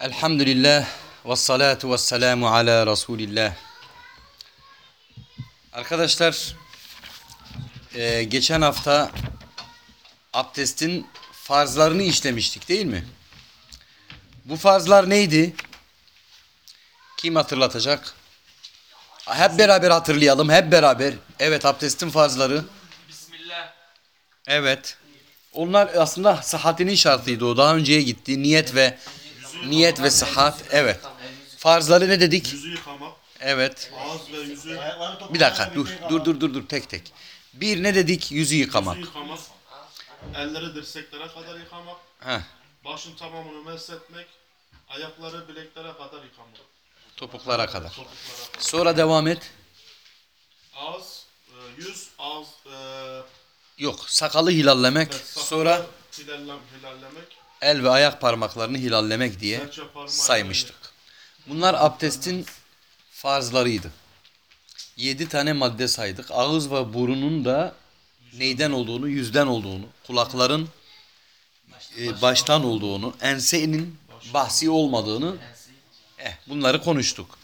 Elhamdülillah ve salatu ve selamu ala Resulillah. Arkadaşlar e, geçen hafta abdestin farzlarını işlemiştik değil mi? Bu farzlar neydi? Kim hatırlatacak? Hep beraber hatırlayalım hep beraber. Evet abdestin farzları. Bismillah. Evet. Onlar aslında sıhhatinin şartıydı o. Daha önceye gitti. Niyet ve niyet ve sıhhat. Evet. Farzları ne dedik? Yüzü yıkamak, Evet. ağız ve yüzü, Bir dakika dur. Dur dur dur dur tek tek. Bir ne dedik? Yüzü yıkamak. yüzü yıkamak, elleri dirseklere kadar yıkamak, Heh. başın tamamını mesletmek, ayakları bileklere kadar yıkamak. Topuklara kadar. Topuklara kadar. Sonra devam et. Ağız, e, yüz, ağız, e, Yok. Sakalı hilallemek. evet, sakal, Sonra hilallem, hilallemek, el ve ayak parmaklarını hilallemek diye saymıştık. Bunlar abdestin farzlarıydı. Yedi tane madde saydık. Ağız ve burunun da neyden olduğunu, yüzden olduğunu, kulakların e, baştan olduğunu, ensenin bahsi olmadığını eh, bunları konuştuk.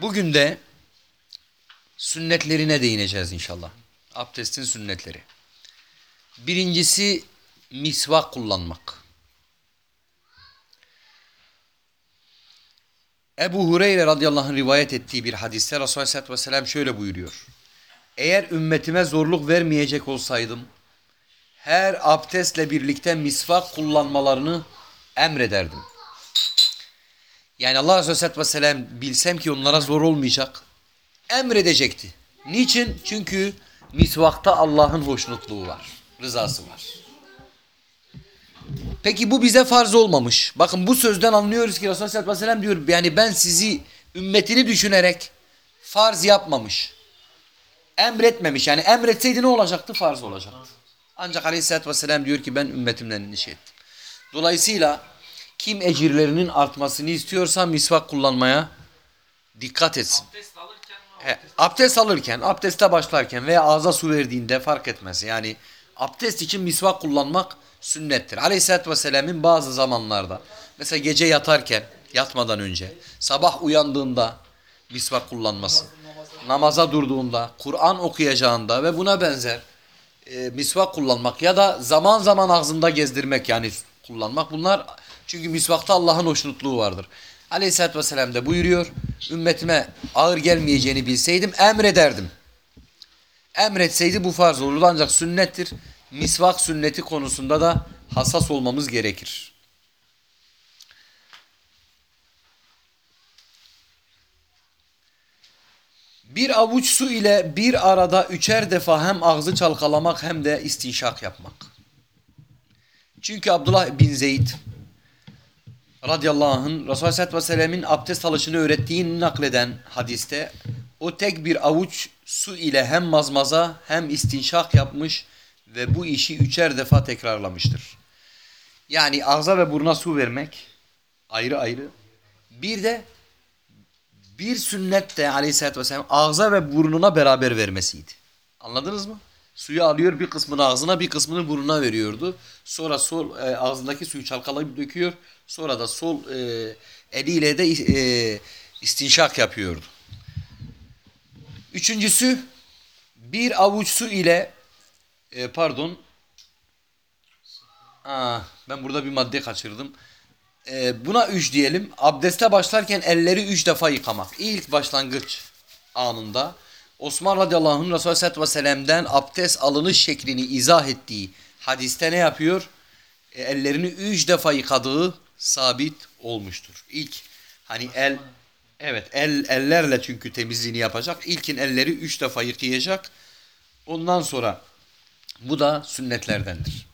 Bugün de sünnetlerine değineceğiz inşallah. Abdestin sünnetleri. Birincisi misvak kullanmak. Ebu Hureyre radıyallahu anh rivayet ettiği bir hadiste Resulullah aleyhissalatü vesselam şöyle buyuruyor. Eğer ümmetime zorluk vermeyecek olsaydım her abdestle birlikte misvak kullanmalarını emrederdim. Yani Allah Resulü aleyhissalatü vesselam bilsem ki onlara zor olmayacak emredecekti. Niçin? Çünkü misvakta Allah'ın hoşnutluğu var, rızası var. Peki bu bize farz olmamış. Bakın bu sözden anlıyoruz ki Resulullah sallallahu aleyhi ve sellem diyor yani ben sizi ümmetini düşünerek farz yapmamış. Emretmemiş. Yani emretseydi ne olacaktı? Farz olacaktı. Ancak aleyhissalatü vesselam diyor ki ben ümmetimden endişe ettim. Dolayısıyla kim ecirlerinin artmasını istiyorsa misvak kullanmaya dikkat etsin. Abdest alırken? He, abdest alırken, abdeste başlarken veya ağza su verdiğinde fark etmez. Yani abdest için misvak kullanmak sünnettir. Aleyhisselatü Vesselam'ın bazı zamanlarda mesela gece yatarken, yatmadan önce, sabah uyandığında misvak kullanması, namaza durduğunda, Kur'an okuyacağında ve buna benzer e, misvak kullanmak ya da zaman zaman ağzında gezdirmek yani kullanmak bunlar çünkü misvakta Allah'ın hoşnutluğu vardır. Aleyhisselatü Vesselam da buyuruyor ümmetime ağır gelmeyeceğini bilseydim emrederdim. Emretseydi bu farz olurdu ancak sünnettir. Misvak sünneti konusunda da hassas olmamız gerekir. Bir avuç su ile bir arada üçer defa hem ağzı çalkalamak hem de istinşak yapmak. Çünkü Abdullah bin Zeyd radıyallahu anh'ın Resulullah Aleyhisselatü Vesselam'ın abdest alışını öğrettiğini nakleden hadiste o tek bir avuç su ile hem mazmaza hem istinşak yapmış ve bu işi üçer defa tekrarlamıştır. Yani ağza ve buruna su vermek ayrı ayrı. Bir de bir sünnet de aleyhissalatü vesselam ağza ve burnuna beraber vermesiydi. Anladınız mı? Suyu alıyor bir kısmını ağzına bir kısmını burnuna veriyordu. Sonra sol e, ağzındaki suyu çalkalayıp döküyor. Sonra da sol e, eliyle de e, istinşak yapıyordu. Üçüncüsü bir avuç su ile e, pardon Aa, ben burada bir madde kaçırdım. E, buna üç diyelim. Abdeste başlarken elleri üç defa yıkamak. İlk başlangıç anında Osman radıyallahu anh Resulü aleyhissalatü vesselam'den abdest alınış şeklini izah ettiği hadiste ne yapıyor? E, ellerini üç defa yıkadığı sabit olmuştur. İlk hani el evet el ellerle çünkü temizliğini yapacak. İlkin elleri üç defa yıkayacak. Ondan sonra bu da sünnetlerdendir.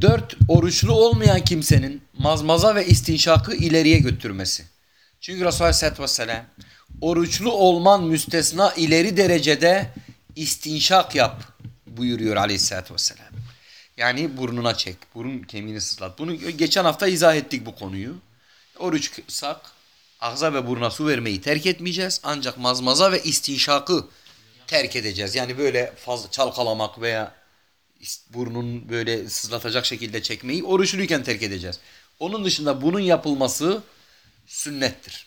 Dört, oruçlu olmayan kimsenin mazmaza ve istinşakı ileriye götürmesi. Çünkü Resulullah Aleyhisselatü Vesselam oruçlu olman müstesna ileri derecede istinşak yap buyuruyor Aleyhisselatü Vesselam. Yani burnuna çek, burun kemiğini sızlat. Bunu geçen hafta izah ettik bu konuyu. Oruçsak ağza ve buruna su vermeyi terk etmeyeceğiz. Ancak mazmaza ve istinşakı terk edeceğiz. Yani böyle fazla çalkalamak veya burnun böyle sızlatacak şekilde çekmeyi oruçluyken terk edeceğiz. Onun dışında bunun yapılması sünnettir.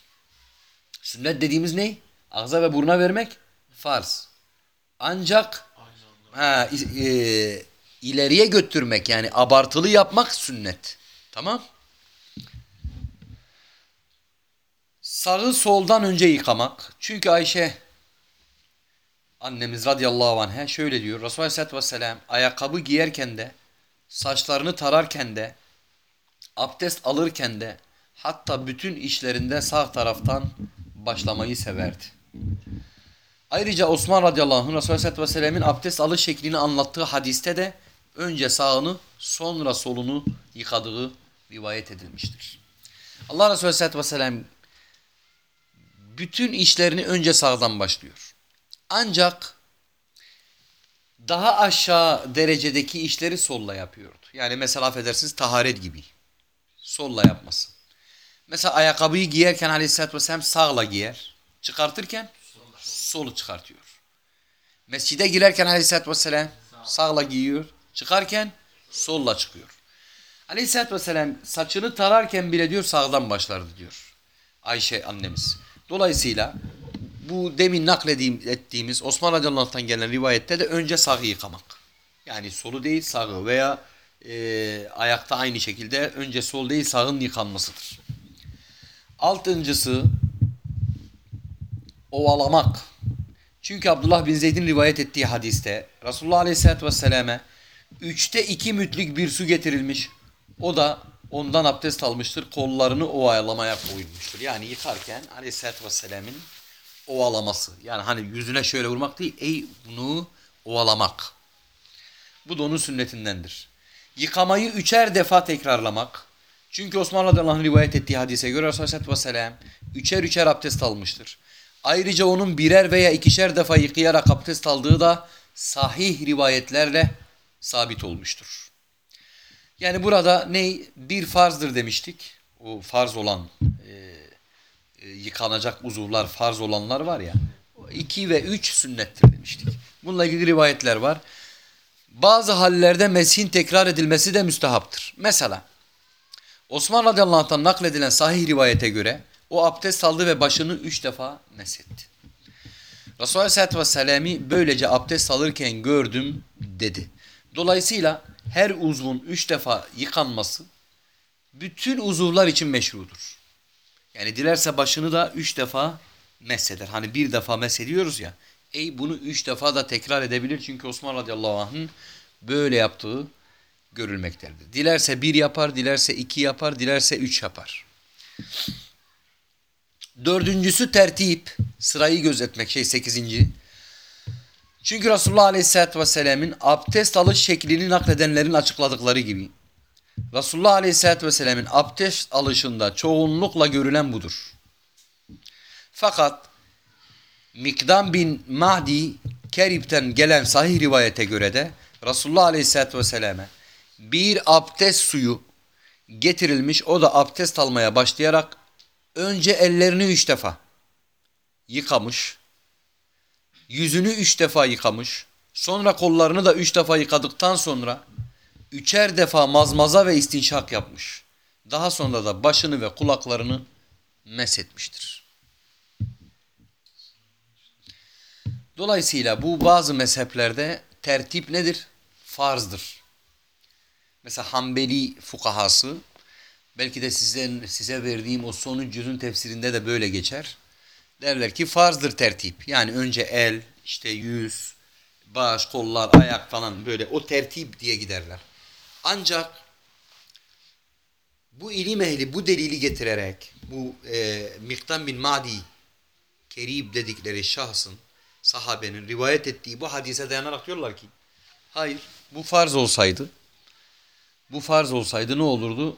Sünnet dediğimiz ne? Ağza ve buruna vermek farz. Ancak ha, e, ileriye götürmek yani abartılı yapmak sünnet. Tamam? Sağı soldan önce yıkamak. Çünkü Ayşe annemiz radıyallahu anh'a şöyle diyor. Resulullah aleyhissalatü vesselam ayakkabı giyerken de saçlarını tararken de abdest alırken de hatta bütün işlerinde sağ taraftan başlamayı severdi. Ayrıca Osman radıyallahu anh Resulullah aleyhissalatü vesselam'ın abdest alış şeklini anlattığı hadiste de önce sağını sonra solunu yıkadığı rivayet edilmiştir. Allah Resulü aleyhissalatü vesselam bütün işlerini önce sağdan başlıyor. Ancak daha aşağı derecedeki işleri solla yapıyordu. Yani mesela affedersiniz taharet gibi. Solla yapması. Mesela ayakkabıyı giyerken aleyhissalatü vesselam sağla giyer. Çıkartırken solu çıkartıyor. Mescide girerken aleyhissalatü vesselam sağla giyiyor. Çıkarken solla çıkıyor. Aleyhissalatü vesselam saçını tararken bile diyor sağdan başlardı diyor. Ayşe annemiz. Dolayısıyla bu demin naklediğim ettiğimiz Osman radıyallahu gelen rivayette de önce sağı yıkamak. Yani solu değil sağı veya e, ayakta aynı şekilde önce sol değil sağın yıkanmasıdır. Altıncısı ovalamak. Çünkü Abdullah bin Zeyd'in rivayet ettiği hadiste Resulullah aleyhissalatü vesselam'e üçte iki mütlük bir su getirilmiş. O da ondan abdest almıştır. Kollarını ovalamaya koyulmuştur. Yani yıkarken aleyhissalatü vesselam'ın ovalaması. Yani hani yüzüne şöyle vurmak değil, ey bunu ovalamak. Bu da onun sünnetindendir. Yıkamayı üçer defa tekrarlamak. Çünkü Osman radıyallahu rivayet ettiği hadise göre Resulullah aleyhissalatü vesselam üçer üçer abdest almıştır. Ayrıca onun birer veya ikişer defa yıkayarak abdest aldığı da sahih rivayetlerle sabit olmuştur. Yani burada ne bir farzdır demiştik. O farz olan yıkanacak uzuvlar farz olanlar var ya. 2 ve 3 sünnettir demiştik. Bununla ilgili rivayetler var. Bazı hallerde meshin tekrar edilmesi de müstehaptır. Mesela Osman radıyallahu anh'tan nakledilen sahih rivayete göre o abdest aldı ve başını üç defa mesetti. Resulullah aleyhissalatü vesselam'ı böylece abdest alırken gördüm dedi. Dolayısıyla her uzvun üç defa yıkanması bütün uzuvlar için meşrudur. Yani dilerse başını da üç defa mesheder. Hani bir defa mesediyoruz ya. Ey bunu üç defa da tekrar edebilir. Çünkü Osman radıyallahu anh'ın böyle yaptığı görülmektedir. Dilerse bir yapar, dilerse iki yapar, dilerse üç yapar. Dördüncüsü tertip. Sırayı gözetmek şey sekizinci. Çünkü Resulullah Aleyhisselatü Vesselam'ın abdest alış şeklini nakledenlerin açıkladıkları gibi. Resulullah Aleyhisselatü Vesselam'ın abdest alışında çoğunlukla görülen budur. Fakat Mikdam bin Mahdi Kerib'ten gelen sahih rivayete göre de Resulullah Aleyhisselatü Vesselam'a bir abdest suyu getirilmiş. O da abdest almaya başlayarak önce ellerini üç defa yıkamış. Yüzünü üç defa yıkamış. Sonra kollarını da üç defa yıkadıktan sonra üçer defa mazmaza ve istinşak yapmış. Daha sonra da başını ve kulaklarını meshetmiştir. Dolayısıyla bu bazı mezheplerde tertip nedir? Farzdır. Mesela Hanbeli fukahası belki de sizden size verdiğim o sonuncu cüzün tefsirinde de böyle geçer. Derler ki farzdır tertip. Yani önce el, işte yüz, baş, kollar, ayak falan böyle o tertip diye giderler. Ancak bu ilim ehli bu delili getirerek bu e, Miktan bin Madi Kerib dedikleri şahsın sahabenin rivayet ettiği bu hadise dayanarak diyorlar ki hayır bu farz olsaydı bu farz olsaydı ne olurdu?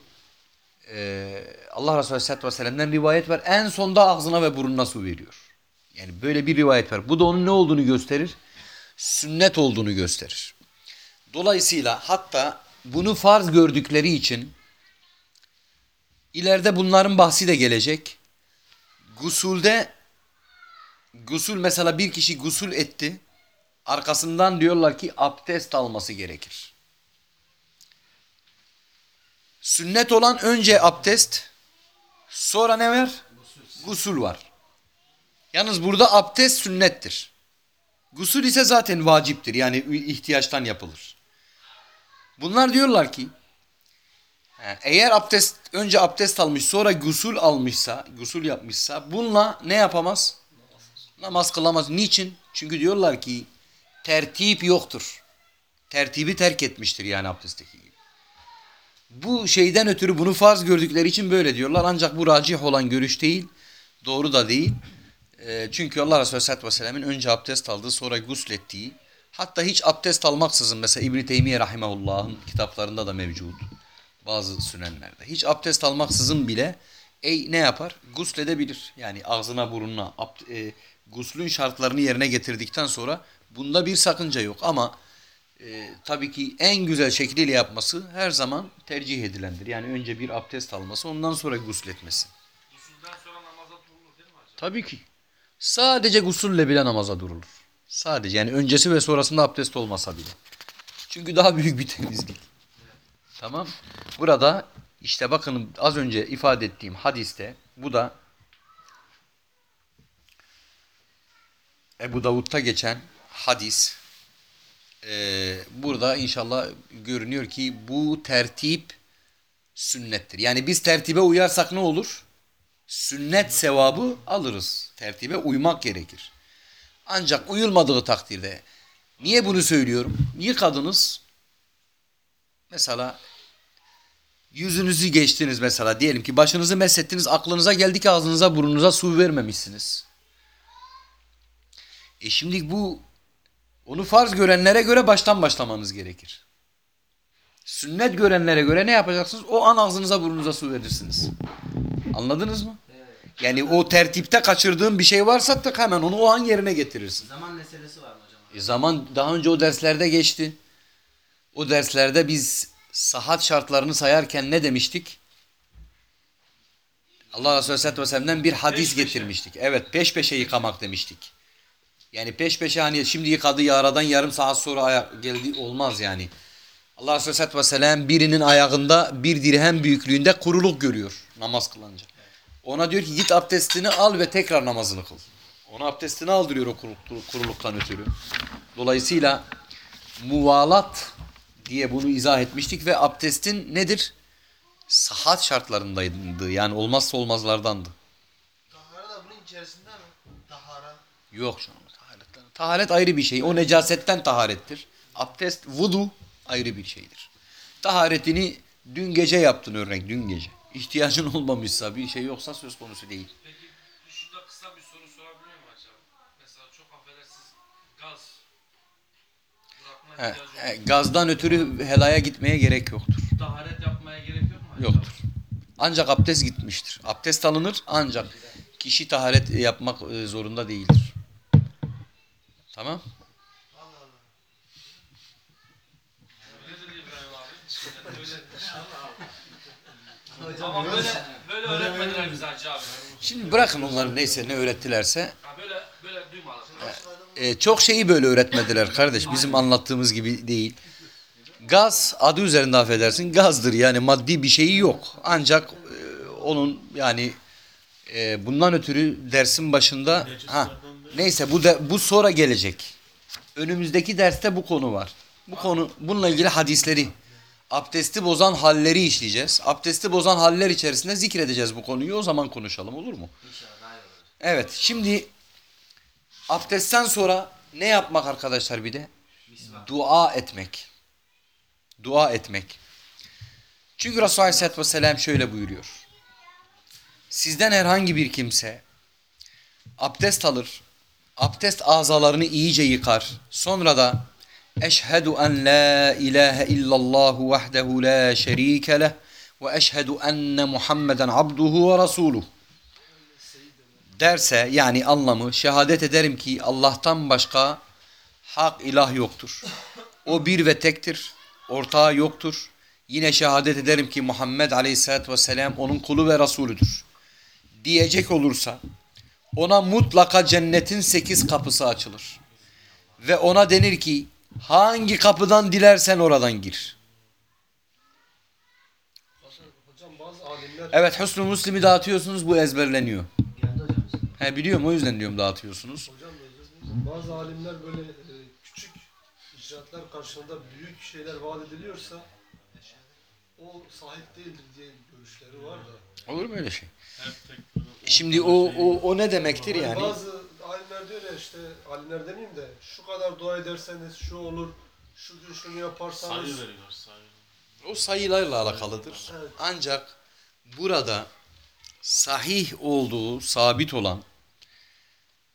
Ee, Allah Resulü Aleyhisselatü Vesselam'dan rivayet var. En sonda ağzına ve burnuna su veriyor. Yani böyle bir rivayet var. Bu da onun ne olduğunu gösterir? Sünnet olduğunu gösterir. Dolayısıyla hatta bunu farz gördükleri için ileride bunların bahsi de gelecek. Gusulde Gusül mesela bir kişi gusül etti. Arkasından diyorlar ki abdest alması gerekir. Sünnet olan önce abdest, sonra ne var? Gusül var. Yalnız burada abdest sünnettir. Gusül ise zaten vaciptir. Yani ihtiyaçtan yapılır. Bunlar diyorlar ki eğer abdest önce abdest almış sonra gusül almışsa, gusül yapmışsa bununla ne yapamaz? Namaz kılamaz. Niçin? Çünkü diyorlar ki tertip yoktur. Tertibi terk etmiştir yani abdestteki gibi. Bu şeyden ötürü bunu farz gördükleri için böyle diyorlar. Ancak bu racih olan görüş değil. Doğru da değil. E, çünkü Allah Resulü Aleyhisselatü Vesselam'ın önce abdest aldığı sonra guslettiği hatta hiç abdest almaksızın mesela İbn-i Teymiye Rahimahullah'ın kitaplarında da mevcut. Bazı sünenlerde. Hiç abdest almaksızın bile ey ne yapar? Gusledebilir. Yani ağzına burnuna abd- e, guslün şartlarını yerine getirdikten sonra bunda bir sakınca yok. Ama e, tabii ki en güzel şekliyle yapması her zaman tercih edilendir. Yani önce bir abdest alması ondan sonra gusletmesi. Usulden sonra namaza durulur değil mi hocam? Tabii ki. Sadece gusulle bile namaza durulur. Sadece yani öncesi ve sonrasında abdest olmasa bile. Çünkü daha büyük bir temizlik. Tamam. Burada işte bakın az önce ifade ettiğim hadiste bu da Ebu Davud'da geçen hadis Ee, burada inşallah görünüyor ki bu tertip sünnettir. Yani biz tertibe uyarsak ne olur? sünnet sevabı alırız. Tertibe uymak gerekir. Ancak uyulmadığı takdirde niye bunu söylüyorum? Yıkadınız mesela yüzünüzü geçtiniz mesela diyelim ki başınızı meshettiniz aklınıza geldi ki ağzınıza burnunuza su vermemişsiniz. E şimdi bu onu farz görenlere göre baştan başlamanız gerekir. Sünnet görenlere göre ne yapacaksınız? O an ağzınıza burnunuza su verirsiniz. Anladınız mı? Yani o tertipte kaçırdığın bir şey varsa da hemen onu o an yerine getirirsin. Zaman meselesi var mı hocam? E zaman daha önce o derslerde geçti. O derslerde biz sahat şartlarını sayarken ne demiştik? Allah Resulü Aleyhisselatü Vesselam'dan bir hadis Peş peşe. getirmiştik. Evet peş peşe yıkamak demiştik. Yani peş peşe hani şimdi yıkadı ya aradan yarım saat sonra ayak geldi olmaz yani. Allah Resulü Aleyhisselatü Vesselam birinin ayağında bir dirhem büyüklüğünde kuruluk görüyor namaz kılınca. Ona diyor ki git abdestini al ve tekrar namazını kıl. Ona abdestini aldırıyor o kuruluk- kuruluktan ötürü. Dolayısıyla muvalat diye bunu izah etmiştik ve abdestin nedir? Sahat şartlarındaydı. Yani olmazsa olmazlardandı. Tahara da bunun içerisinde mi? Tahara. Yok şu an taharet. Taharet ayrı bir şey. O necasetten taharettir. Abdest, vudu ayrı bir şeydir. Taharetini dün gece yaptın örnek dün gece. İhtiyacın olmamışsa bir şey yoksa söz konusu değil. Peki şurada kısa bir soru sorabilir miyim hocam? Mesela çok affedersiniz gaz bırakma he, yok. gazdan ötürü helaya gitmeye gerek yoktur. Taharet yapmaya gerek yok mu hocam? Yoktur. Ancak abdest gitmiştir. Abdest alınır ancak kişi taharet yapmak e, zorunda değildir. Tamam? Öyle. Ama böyle böyle öğretmediler bize Hacı abi. Şimdi bırakın onları neyse ne öğrettilerse. Ha böyle böyle duymadık. E, çok şeyi böyle öğretmediler kardeş. Bizim anlattığımız gibi değil. Gaz adı üzerinde affedersin gazdır yani maddi bir şeyi yok. Ancak e, onun yani e, bundan ötürü dersin başında ha neyse bu de, bu sonra gelecek. Önümüzdeki derste bu konu var. Bu konu bununla ilgili hadisleri abdesti bozan halleri işleyeceğiz. Abdesti bozan haller içerisinde zikredeceğiz bu konuyu. O zaman konuşalım olur mu? İnşallah. Evet şimdi abdestten sonra ne yapmak arkadaşlar bir de? Dua etmek. Dua etmek. Çünkü Resulullah Aleyhisselatü Vesselam şöyle buyuruyor. Sizden herhangi bir kimse abdest alır, abdest azalarını iyice yıkar. Sonra da En la ilahe illallahu vahdehu la şerike leh ve eşhedü enne Muhammeden abduhu ve resuluh derse yani anlamı şehadet ederim ki Allah'tan başka hak ilah yoktur. O bir ve tektir. Ortağı yoktur. Yine şehadet ederim ki Muhammed Aleyhisselatü Vesselam onun kulu ve Resulüdür. Diyecek olursa ona mutlaka cennetin sekiz kapısı açılır. Ve ona denir ki hangi kapıdan dilersen oradan gir. alimler Evet Hüsnü Müslim'i dağıtıyorsunuz bu ezberleniyor. Geldi hocam. He biliyorum o yüzden diyorum dağıtıyorsunuz. hocam bazı alimler böyle e, küçük icraatlar karşılığında büyük şeyler vaat ediliyorsa o sahip değildir diye görüşleri var da. Olur mu öyle şey? Şimdi o o o ne demektir Hani yani? Bazı alimler diyor ya işte alimler demeyeyim de şu kadar dua ederseniz şu olur, şu gün şunu yaparsanız sayı veriyor sayı. O sayılarla alakalıdır. Evet. Ancak burada sahih olduğu sabit olan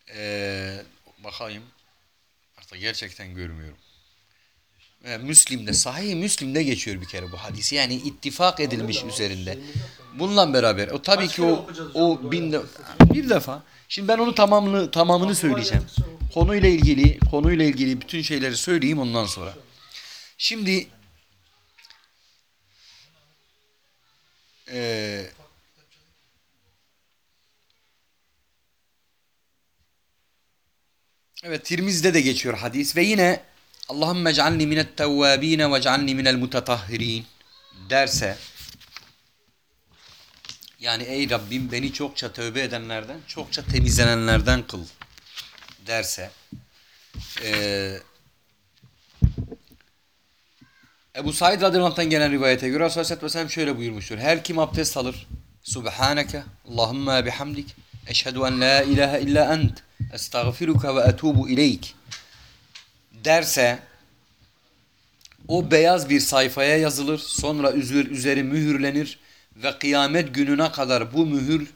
eee bakayım artık gerçekten görmüyorum. Ve Müslim'de sahih Müslim'de geçiyor bir kere bu hadis. Yani ittifak edilmiş üzerinde. Bununla beraber o tabii Kaç ki o o bin de, bir defa. Şimdi ben onu tamamını tamamını söyleyeceğim. Konuyla ilgili konuyla ilgili bütün şeyleri söyleyeyim ondan sonra. Şimdi eee Evet Tirmiz'de de geçiyor hadis ve yine Allahümme ec'alni minet tevvabine ve ec'alni minel mutatahhirin derse yani ey Rabbim beni çokça tövbe edenlerden, çokça temizlenenlerden kıl derse eee Ebu Said radıyallahu anh'tan gelen rivayete göre Resulullah sallallahu aleyhi ve sellem şöyle buyurmuştur. Her kim abdest alır Subhaneke Allahümme bihamdik Eşhedü en la ilahe illa ent Estağfiruka ve etubu ileyk derse o beyaz bir sayfaya yazılır. Sonra üzeri mühürlenir ve kıyamet gününe kadar bu mühür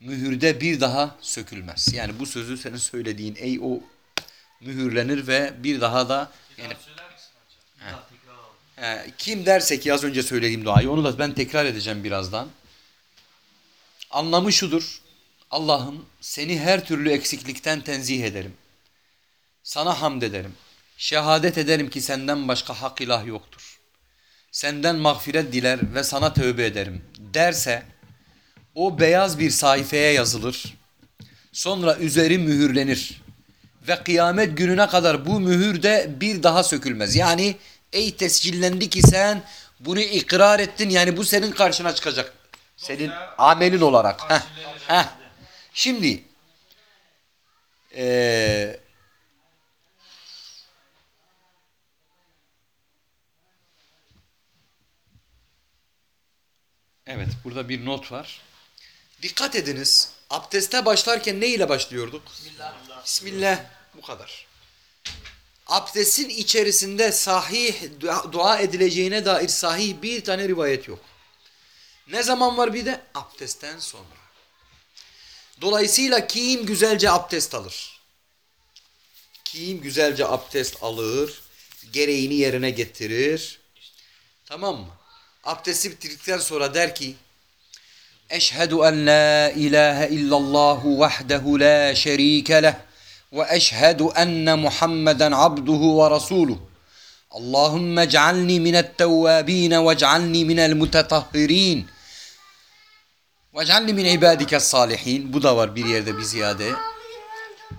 mühürde bir daha sökülmez. Yani bu sözü senin söylediğin ey o mühürlenir ve bir daha da yani. He, kim derse ki az önce söylediğim duayı onu da ben tekrar edeceğim birazdan. Anlamı şudur. Allah'ım seni her türlü eksiklikten tenzih ederim. Sana hamd ederim. Şehadet ederim ki senden başka hak ilah yoktur. Senden mağfiret diler ve sana tövbe ederim derse o beyaz bir sayfaya yazılır. Sonra üzeri mühürlenir. Ve kıyamet gününe kadar bu mühür de bir daha sökülmez. Yani ey tescillendi ki sen bunu ikrar ettin. Yani bu senin karşına çıkacak. Senin amelin olarak. Heh, heh. Şimdi eee Evet burada bir not var. Dikkat ediniz. Abdeste başlarken ne ile başlıyorduk? Bismillah. Bismillah. Bu kadar. Abdestin içerisinde sahih dua- edileceğine dair sahih bir tane rivayet yok. Ne zaman var bir de? Abdestten sonra. Dolayısıyla kim güzelce abdest alır? Kim güzelce abdest alır, gereğini yerine getirir. Tamam mı? Abdesti bitirdikten sonra der ki Eşhedü en la ilahe illallahu vahdehu la şerike leh ve eşhedü enne Muhammeden abduhu ve rasuluh. Allahümme ec'alni minet tevvabine ve ec'alni minel mutetahhirin. Ve ec'alni min ibadike salihin. Bu da var bir yerde bir ziyade.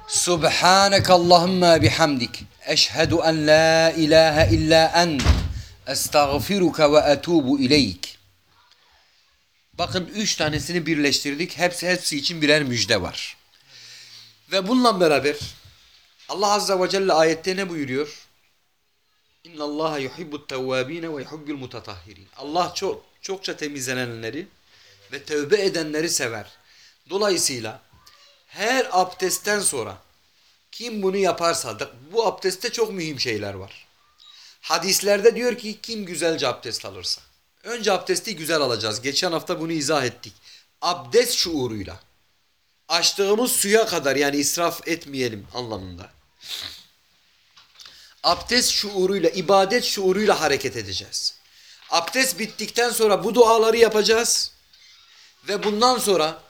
Subhaneke Allahümme bihamdik. Eşhedü en la ilahe illa ent. Estağfiruka ve etubu ileyk. Bakın üç tanesini birleştirdik. Hepsi hepsi için birer müjde var. Ve bununla beraber Allah Azze ve Celle ayette ne buyuruyor? İnna Allaha yuhibbut tevvabine ve yuhibbul mutatahhirin. Allah çok çokça temizlenenleri ve tövbe edenleri sever. Dolayısıyla her abdestten sonra kim bunu yaparsa bu abdestte çok mühim şeyler var. Hadislerde diyor ki kim güzelce abdest alırsa. Önce abdesti güzel alacağız. Geçen hafta bunu izah ettik. Abdest şuuruyla. Açtığımız suya kadar yani israf etmeyelim anlamında. Abdest şuuruyla, ibadet şuuruyla hareket edeceğiz. Abdest bittikten sonra bu duaları yapacağız. Ve bundan sonra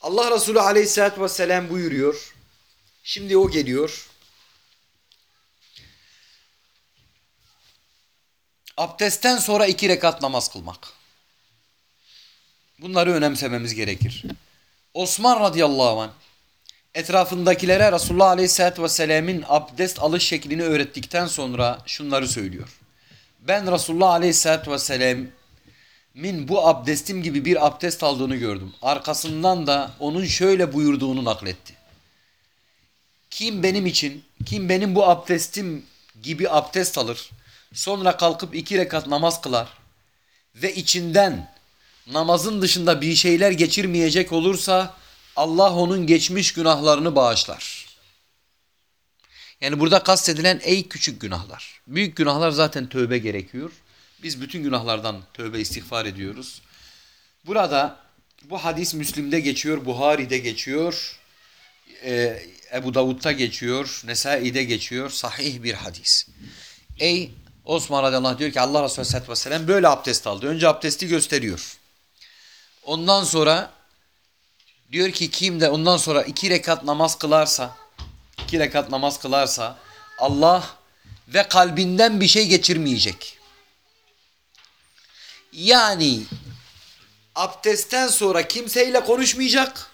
Allah Resulü aleyhissalatü vesselam buyuruyor. Şimdi o geliyor. Abdestten sonra iki rekat namaz kılmak. Bunları önemsememiz gerekir. Osman radıyallahu anh etrafındakilere Resulullah aleyhissalatü vesselam'ın abdest alış şeklini öğrettikten sonra şunları söylüyor. Ben Resulullah aleyhissalatü vesselam min bu abdestim gibi bir abdest aldığını gördüm. Arkasından da onun şöyle buyurduğunu nakletti. Kim benim için, kim benim bu abdestim gibi abdest alır, sonra kalkıp iki rekat namaz kılar ve içinden namazın dışında bir şeyler geçirmeyecek olursa Allah onun geçmiş günahlarını bağışlar. Yani burada kastedilen ey küçük günahlar. Büyük günahlar zaten tövbe gerekiyor. Biz bütün günahlardan tövbe istiğfar ediyoruz. Burada bu hadis Müslim'de geçiyor, Buhari'de geçiyor, e, Ebu Davud'da geçiyor, Nesai'de geçiyor. Sahih bir hadis. Ey Osman radıyallahu diyor ki Allah Resulü aleyhissalatü vesselam böyle abdest aldı. Önce abdesti gösteriyor. Ondan sonra diyor ki kim de ondan sonra iki rekat namaz kılarsa iki rekat namaz kılarsa Allah ve kalbinden bir şey geçirmeyecek. Yani abdestten sonra kimseyle konuşmayacak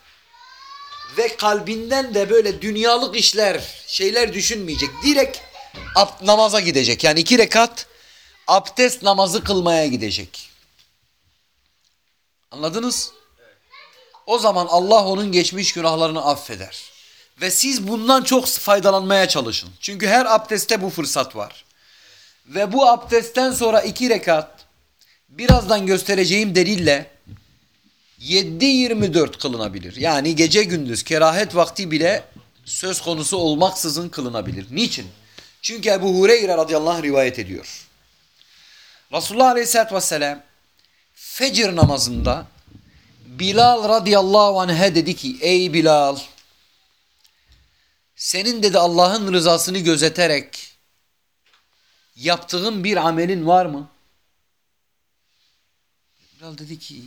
ve kalbinden de böyle dünyalık işler, şeyler düşünmeyecek. Direkt ab- namaza gidecek. Yani iki rekat abdest namazı kılmaya gidecek. Anladınız? O zaman Allah onun geçmiş günahlarını affeder. Ve siz bundan çok faydalanmaya çalışın. Çünkü her abdestte bu fırsat var. Ve bu abdestten sonra iki rekat birazdan göstereceğim delille 7-24 kılınabilir. Yani gece gündüz kerahet vakti bile söz konusu olmaksızın kılınabilir. Niçin? Çünkü Ebu Hureyre radıyallahu anh rivayet ediyor. Resulullah aleyhissalatü vesselam fecir namazında Bilal radıyallahu anh'e dedi ki ey Bilal senin dedi Allah'ın rızasını gözeterek yaptığın bir amelin var mı? Bilal dedi ki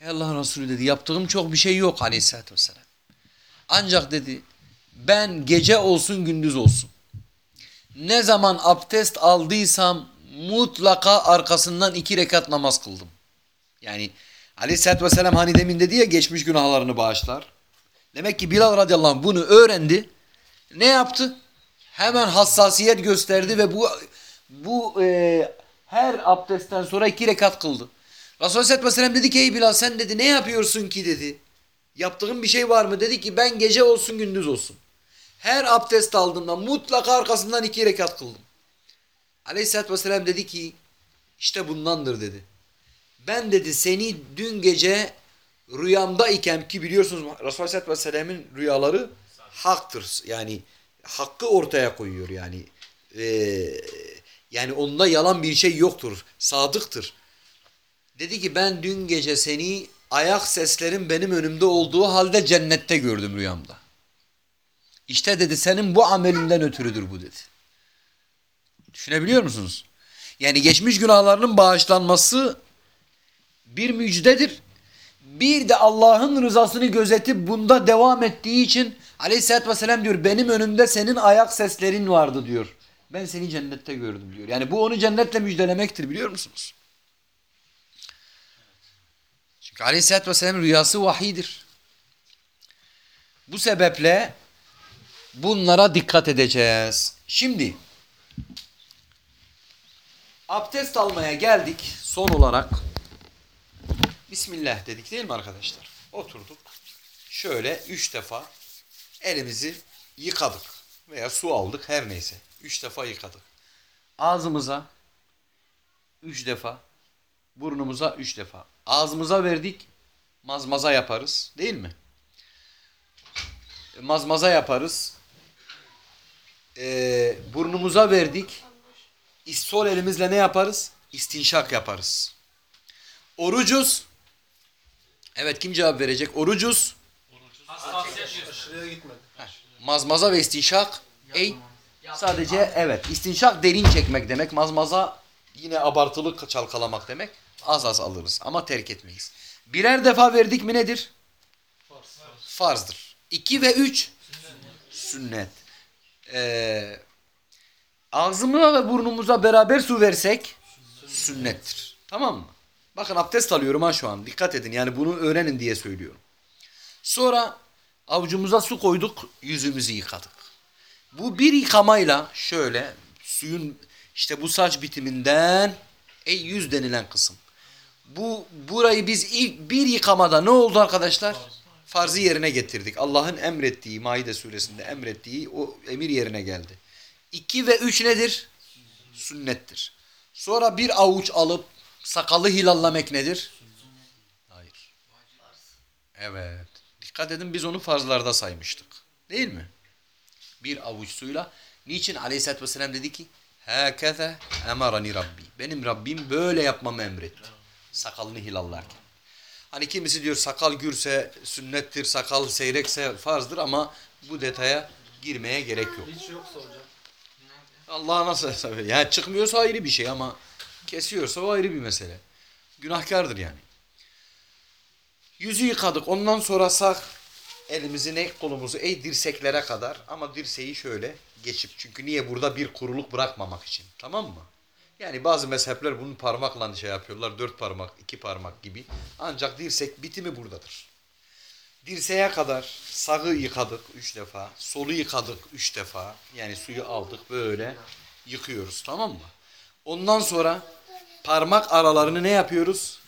Ey Allah Resulü dedi yaptığım çok bir şey yok aleyhissalatü vesselam. Ancak dedi ben gece olsun gündüz olsun. Ne zaman abdest aldıysam mutlaka arkasından iki rekat namaz kıldım. Yani aleyhissalatü vesselam hani demin dedi ya geçmiş günahlarını bağışlar. Demek ki Bilal radıyallahu anh bunu öğrendi. Ne yaptı? Hemen hassasiyet gösterdi ve bu bu e, her abdestten sonra iki rekat kıldı. Resulullah Aleyhisselatü Vesselam dedi ki ey Bilal sen dedi ne yapıyorsun ki dedi. Yaptığın bir şey var mı? Dedi ki ben gece olsun gündüz olsun. Her abdest aldığımda mutlaka arkasından iki rekat kıldım. Aleyhisselatü Vesselam dedi ki işte bundandır dedi. Ben dedi seni dün gece rüyamda iken ki biliyorsunuz Resulullah Aleyhisselatü Vesselam'ın rüyaları haktır. Yani hakkı ortaya koyuyor yani. Ee, yani onda yalan bir şey yoktur. Sadıktır. Dedi ki ben dün gece seni ayak seslerin benim önümde olduğu halde cennette gördüm rüyamda. İşte dedi senin bu amelinden ötürüdür bu dedi. Düşünebiliyor musunuz? Yani geçmiş günahlarının bağışlanması bir müjdedir. Bir de Allah'ın rızasını gözetip bunda devam ettiği için aleyhissalatü vesselam diyor benim önümde senin ayak seslerin vardı diyor. Ben seni cennette gördüm diyor. Yani bu onu cennetle müjdelemektir biliyor musunuz? Çünkü aleyhissalatü vesselam rüyası vahidir. Bu sebeple bunlara dikkat edeceğiz. Şimdi abdest almaya geldik son olarak. Bismillah dedik değil mi arkadaşlar? Oturduk. Şöyle üç defa elimizi yıkadık. Veya su aldık her neyse. Üç defa yıkadık. Ağzımıza üç defa. Burnumuza üç defa. Ağzımıza verdik. Mazmaza yaparız. Değil mi? Mazmaza yaparız. Ee, burnumuza verdik. Sol elimizle ne yaparız? İstinşak yaparız. Orucuz. Evet kim cevap verecek? Orucuz. Hassasiyet Aşırıya gitmedi. Mazmaza ve istinşak. Ey sadece evet istinşak derin çekmek demek. Mazmaza yine abartılı çalkalamak demek. Az az alırız ama terk etmeyiz. Birer defa verdik mi nedir? Farzdır. İki ve üç sünnet. Ee, ağzımıza ve burnumuza beraber su versek sünnettir. Tamam mı? Bakın abdest alıyorum ha şu an. Dikkat edin yani bunu öğrenin diye söylüyorum. Sonra avucumuza su koyduk, yüzümüzü yıkadık. Bu bir yıkamayla şöyle suyun işte bu saç bitiminden Ey yüz denilen kısım. Bu burayı biz ilk bir yıkamada ne oldu arkadaşlar? Farzı yerine getirdik. Allah'ın emrettiği Maide suresinde emrettiği o emir yerine geldi. İki ve üç nedir? Sünnettir. Sonra bir avuç alıp sakalı hilallamek nedir? Hayır. Evet. Dikkat edin biz onu farzlarda saymıştık. Değil mi? Bir avuç suyla. Niçin aleyhissalatü vesselam dedi ki Hâkeze emarani Rabbi. Benim Rabbim böyle yapmamı emretti. Sakalını hilallarken. Hani kimisi diyor sakal gürse sünnettir, sakal seyrekse farzdır ama bu detaya girmeye gerek yok. Hiç yoksa hocam. Allah nasıl hesap ediyor? Yani çıkmıyorsa ayrı bir şey ama kesiyorsa o ayrı bir mesele. Günahkardır yani. Yüzü yıkadık. Ondan sonra sağ elimizi ne kolumuzu ey dirseklere kadar ama dirseği şöyle geçip çünkü niye burada bir kuruluk bırakmamak için. Tamam mı? Yani bazı mezhepler bunu parmakla şey yapıyorlar. Dört parmak, iki parmak gibi. Ancak dirsek bitimi buradadır. Dirseğe kadar sağı yıkadık üç defa, solu yıkadık üç defa. Yani suyu aldık böyle yıkıyoruz tamam mı? Ondan sonra parmak aralarını ne yapıyoruz?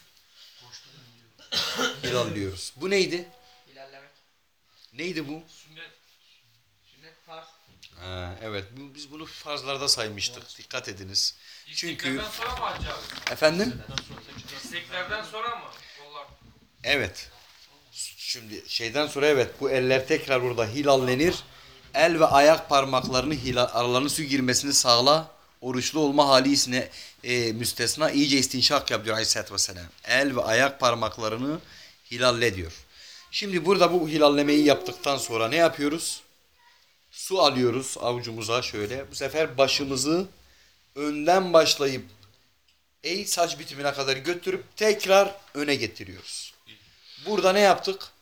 Hilallıyoruz. Bu neydi? İlerlemek. Neydi bu? Ha, evet biz bunu farzlarda saymıştık. Dikkat ediniz. Çünkü sonra mı hacı abi? efendim? Dirseklerden sonra mı? Kollar. Evet. Şimdi şeyden sonra evet bu eller tekrar burada hilallenir. El ve ayak parmaklarını hilal, aralarına su girmesini sağla. Oruçlu olma halisine e, müstesna iyice istinşak yap diyor Aleyhisselatü Vesselam. El ve ayak parmaklarını hilalle diyor. Şimdi burada bu hilallemeyi yaptıktan sonra ne yapıyoruz? Su alıyoruz avucumuza şöyle. Bu sefer başımızı önden başlayıp ey saç bitimine kadar götürüp tekrar öne getiriyoruz. Burada ne yaptık?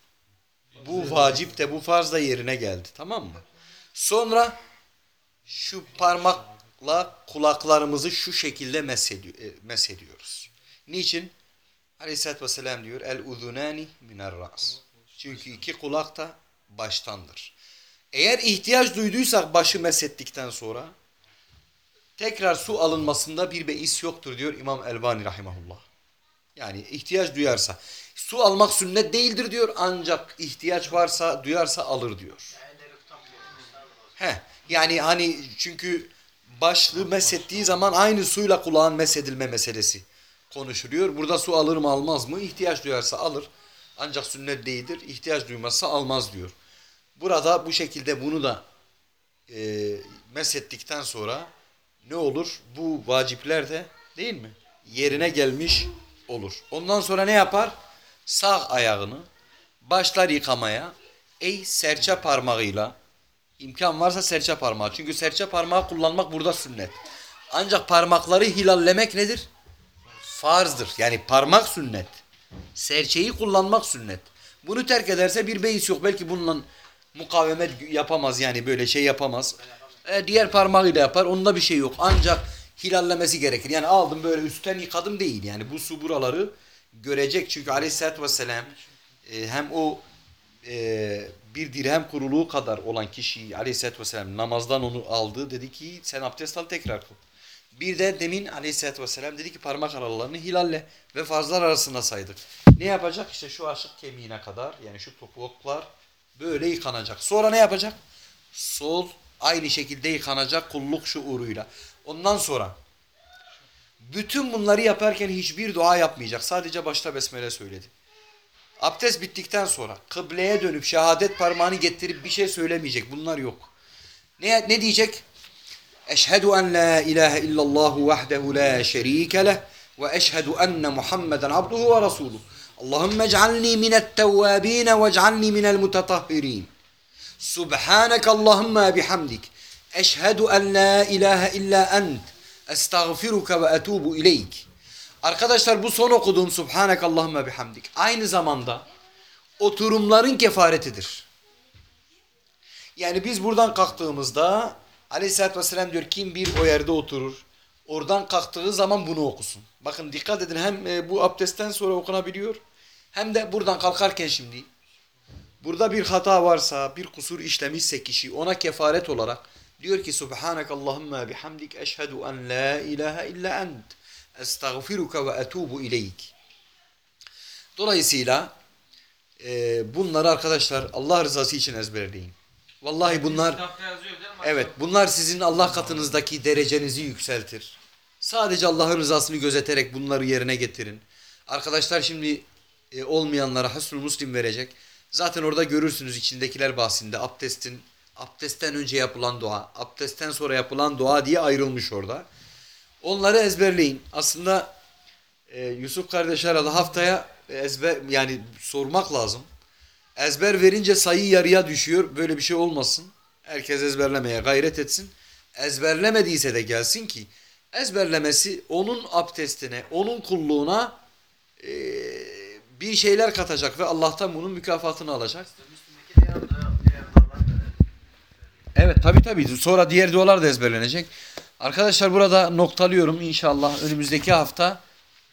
Bu vacip de bu farz da yerine geldi. Tamam mı? Sonra şu parmakla kulaklarımızı şu şekilde e, mesediyoruz. Niçin? Aleyhisselatü Vesselam diyor el uzunani miner ras. Çünkü iki kulak da baştandır. Eğer ihtiyaç duyduysak başı mesettikten sonra tekrar su alınmasında bir beis yoktur diyor İmam Elbani rahimahullah. Yani ihtiyaç duyarsa. Su almak sünnet değildir diyor ancak ihtiyaç varsa duyarsa alır diyor. He, yani hani çünkü başlığı mesettiği zaman aynı suyla kulağın mesedilme meselesi konuşuluyor. Burada su alır mı almaz mı? İhtiyaç duyarsa alır. Ancak sünnet değildir. İhtiyaç duymazsa almaz diyor. Burada bu şekilde bunu da e, mesettikten sonra ne olur? Bu vacipler de değil mi? Yerine gelmiş olur. Ondan sonra ne yapar? Sağ ayağını başlar yıkamaya. Ey serçe parmağıyla imkan varsa serçe parmağı. Çünkü serçe parmağı kullanmak burada sünnet. Ancak parmakları hilallemek nedir? Farzdır. Yani parmak sünnet. Serçeyi kullanmak sünnet. Bunu terk ederse bir beis yok. Belki bununla mukavemet yapamaz yani böyle şey yapamaz. E, diğer parmağıyla yapar. Onda bir şey yok. Ancak hilallemesi gerekir. Yani aldım böyle üstten yıkadım değil. Yani bu su buraları görecek. Çünkü aleyhissalatü vesselam e, hem o e, bir dirhem kuruluğu kadar olan kişiyi aleyhissalatü vesselam namazdan onu aldı. Dedi ki sen abdest al tekrar kıl. Bir de demin aleyhissalatü vesselam dedi ki parmak aralarını hilalle ve farzlar arasında saydık. Ne yapacak? İşte şu aşık kemiğine kadar yani şu topuklar böyle yıkanacak. Sonra ne yapacak? Sol aynı şekilde yıkanacak kulluk şuuruyla. Ondan sonra bütün bunları yaparken hiçbir dua yapmayacak. Sadece başta besmele söyledi. Abdest bittikten sonra kıbleye dönüp şehadet parmağını getirip bir şey söylemeyecek. Bunlar yok. Ne, ne diyecek? Eşhedü en la ilahe illallahu vahdehu la şerike leh ve eşhedü enne Muhammeden abduhu ve resuluhu. Allahümme ec'alni minet tevvabine ve ec'alni minel mutatahhirin. Subhaneke Allahümme bihamdik. Eşhedü en la ilahe illa ent. Estağfiruke ve etubu ileyk. Arkadaşlar bu son okuduğum Subhaneke Allahümme bihamdik. Aynı zamanda oturumların kefaretidir. Yani biz buradan kalktığımızda Aleyhisselatü Vesselam diyor kim bir o yerde oturur. Oradan kalktığı zaman bunu okusun. Bakın dikkat edin hem e, bu abdestten sonra okunabiliyor. Hem de buradan kalkarken şimdi. Burada bir hata varsa, bir kusur işlemişse kişi ona kefaret olarak diyor ki Subhanak Allahümme bihamdik eşhedü en la ilahe illa ent. estağfiruke ve etubu ileyk. Dolayısıyla e, bunları arkadaşlar Allah rızası için ezberleyin. Vallahi bunlar? Evet, bunlar sizin Allah katınızdaki derecenizi yükseltir. Sadece Allah'ın rızasını gözeterek bunları yerine getirin. Arkadaşlar şimdi e, olmayanlara Hasnul Muslim verecek. Zaten orada görürsünüz içindekiler bahsinde abdestin abdestten önce yapılan dua, abdestten sonra yapılan dua diye ayrılmış orada. Onları ezberleyin. Aslında e, Yusuf kardeş aradı haftaya ezber yani sormak lazım. Ezber verince sayı yarıya düşüyor. Böyle bir şey olmasın. Herkes ezberlemeye gayret etsin. Ezberlemediyse de gelsin ki ezberlemesi onun abdestine, onun kulluğuna eee, bir şeyler katacak ve Allah'tan bunun mükafatını alacak. Evet tabi tabi sonra diğer dualar da ezberlenecek. Arkadaşlar burada noktalıyorum inşallah önümüzdeki hafta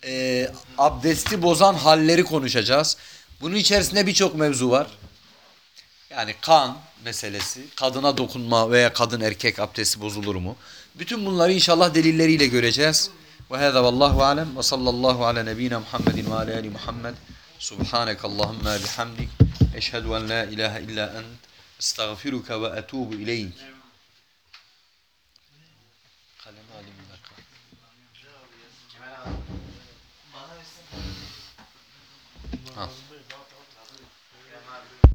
eee, abdesti bozan halleri konuşacağız. Bunun içerisinde birçok mevzu var. Yani kan meselesi, kadına dokunma veya kadın erkek abdesti bozulur mu? Bütün bunları inşallah delilleriyle göreceğiz. Ve hâzâ vallahu alem ve sallallahu ala nebina Muhammedin ve ala ali Muhammed. Subhaneke Allahümme bihamdik. Eşhedü en la ilahe illa ent. Estağfiruke ve etubu ileyk.